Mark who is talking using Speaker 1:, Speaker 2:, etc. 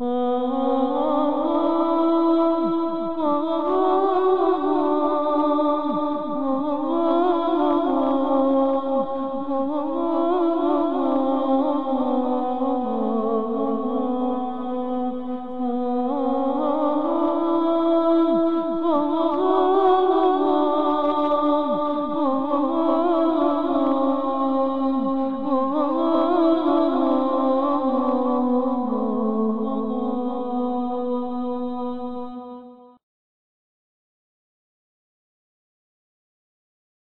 Speaker 1: Oh.